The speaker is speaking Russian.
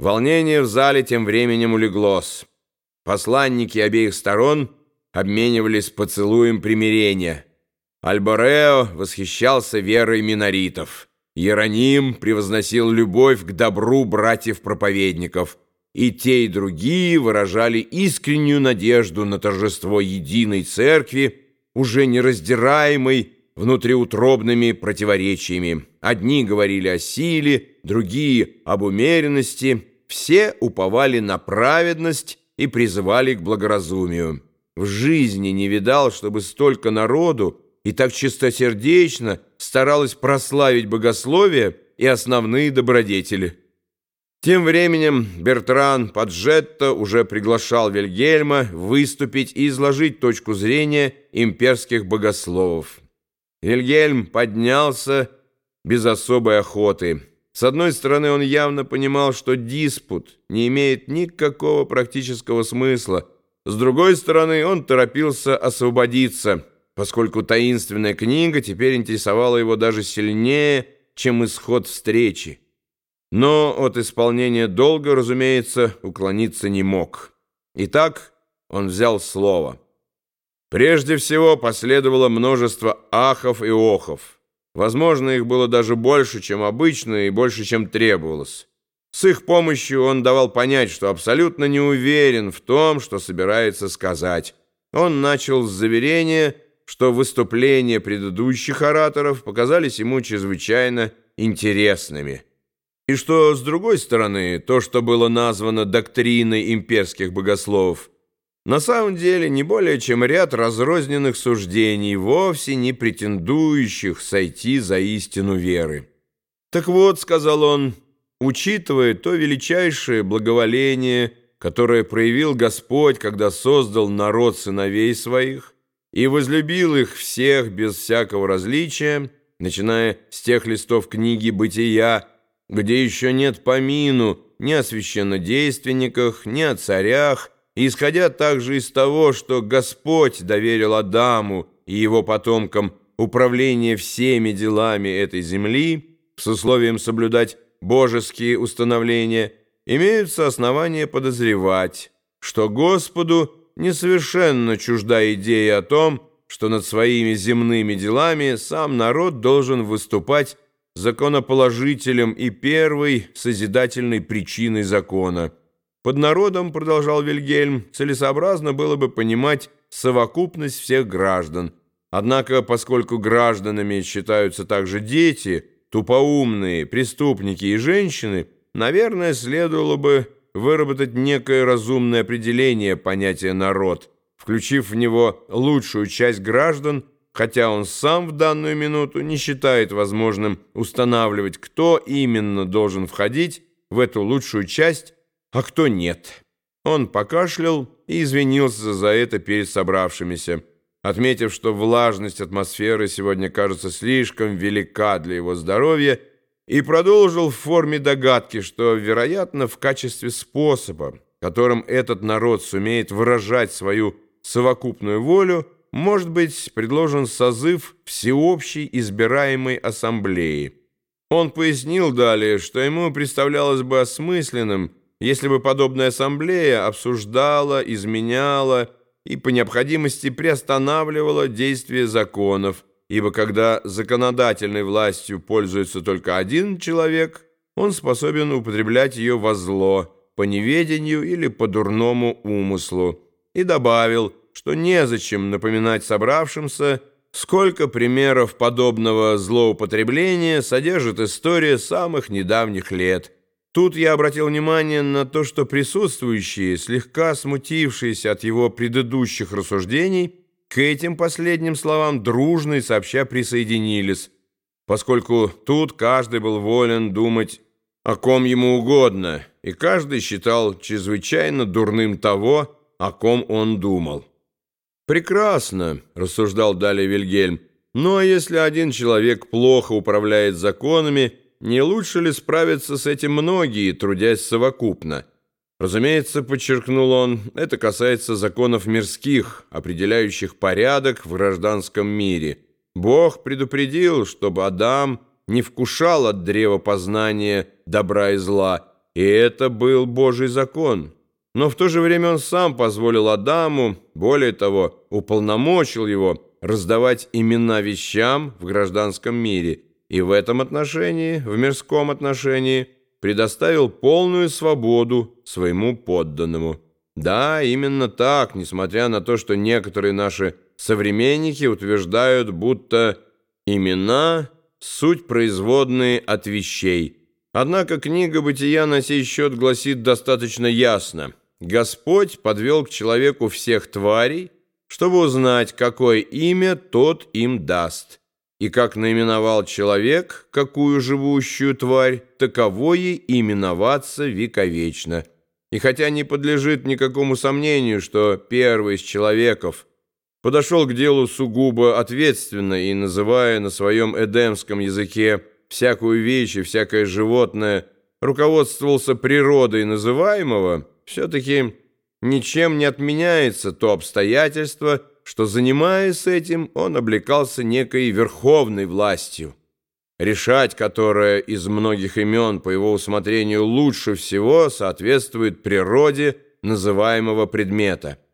Волнение в зале тем временем улеглось. Посланники обеих сторон обменивались поцелуем примирения. Альборео восхищался верой миноритов. Иероним превозносил любовь к добру братьев-проповедников. И те, и другие выражали искреннюю надежду на торжество единой церкви, уже нераздираемой внутриутробными противоречиями. Одни говорили о силе, другие — об умеренности. Все уповали на праведность и призывали к благоразумию. В жизни не видал, чтобы столько народу и так чистосердечно старалось прославить богословие и основные добродетели. Тем временем Бертран Паджетто уже приглашал Вильгельма выступить и изложить точку зрения имперских богословов. Вильгельм поднялся без особой охоты. С одной стороны, он явно понимал, что диспут не имеет никакого практического смысла. С другой стороны, он торопился освободиться, поскольку таинственная книга теперь интересовала его даже сильнее, чем исход встречи. Но от исполнения долга, разумеется, уклониться не мог. Итак, он взял слово. Прежде всего последовало множество ахов и охов. Возможно, их было даже больше, чем обычно, и больше, чем требовалось. С их помощью он давал понять, что абсолютно не уверен в том, что собирается сказать. Он начал с заверения, что выступления предыдущих ораторов показались ему чрезвычайно интересными. И что, с другой стороны, то, что было названо доктриной имперских богословов, на самом деле не более чем ряд разрозненных суждений, вовсе не претендующих сойти за истину веры. «Так вот», — сказал он, — «учитывая то величайшее благоволение, которое проявил Господь, когда создал народ сыновей своих, и возлюбил их всех без всякого различия, начиная с тех листов книги «Бытия», где еще нет помину ни о священнодейственниках, ни о царях, исходя также из того, что Господь доверил Адаму и его потомкам управление всеми делами этой земли с условием соблюдать божеские установления, имеются основания подозревать, что Господу несовершенно чужда идея о том, что над своими земными делами сам народ должен выступать законоположителем и первой созидательной причиной закона – под народом, продолжал Вильгельм, целесообразно было бы понимать совокупность всех граждан. Однако, поскольку гражданами считаются также дети, тупоумные, преступники и женщины, наверное, следовало бы выработать некое разумное определение понятия «народ», включив в него лучшую часть граждан, хотя он сам в данную минуту не считает возможным устанавливать, кто именно должен входить в эту лучшую часть, а кто нет. Он покашлял и извинился за это перед собравшимися, отметив, что влажность атмосферы сегодня кажется слишком велика для его здоровья, и продолжил в форме догадки, что, вероятно, в качестве способа, которым этот народ сумеет выражать свою совокупную волю, может быть предложен созыв всеобщей избираемой ассамблеи. Он пояснил далее, что ему представлялось бы осмысленным если бы подобная ассамблея обсуждала, изменяла и по необходимости приостанавливала действие законов, ибо когда законодательной властью пользуется только один человек, он способен употреблять ее во зло, по неведению или по дурному умыслу, и добавил, что незачем напоминать собравшимся, сколько примеров подобного злоупотребления содержит история самых недавних лет – Тут я обратил внимание на то, что присутствующие, слегка смутившиеся от его предыдущих рассуждений, к этим последним словам дружно и сообща присоединились, поскольку тут каждый был волен думать о ком ему угодно, и каждый считал чрезвычайно дурным того, о ком он думал. «Прекрасно», — рассуждал далее Вильгельм, «ну а если один человек плохо управляет законами, не лучше ли справиться с этим многие, трудясь совокупно? Разумеется, подчеркнул он, это касается законов мирских, определяющих порядок в гражданском мире. Бог предупредил, чтобы Адам не вкушал от древа познания добра и зла, и это был Божий закон. Но в то же время он сам позволил Адаму, более того, уполномочил его раздавать имена вещам в гражданском мире, и в этом отношении, в мирском отношении, предоставил полную свободу своему подданному. Да, именно так, несмотря на то, что некоторые наши современники утверждают, будто имена – суть производные от вещей. Однако книга «Бытия» на сей счет гласит достаточно ясно. Господь подвел к человеку всех тварей, чтобы узнать, какое имя тот им даст. И как наименовал человек какую живущую тварь, таковое именоваться вековечно – и хотя не подлежит никакому сомнению, что первый из человеков подошел к делу сугубо ответственно и, называя на своем эдемском языке всякую вещь и всякое животное, руководствовался природой называемого, все-таки ничем не отменяется то обстоятельство, что, занимаясь этим, он облекался некой верховной властью решать которое из многих имен по его усмотрению лучше всего соответствует природе называемого предмета –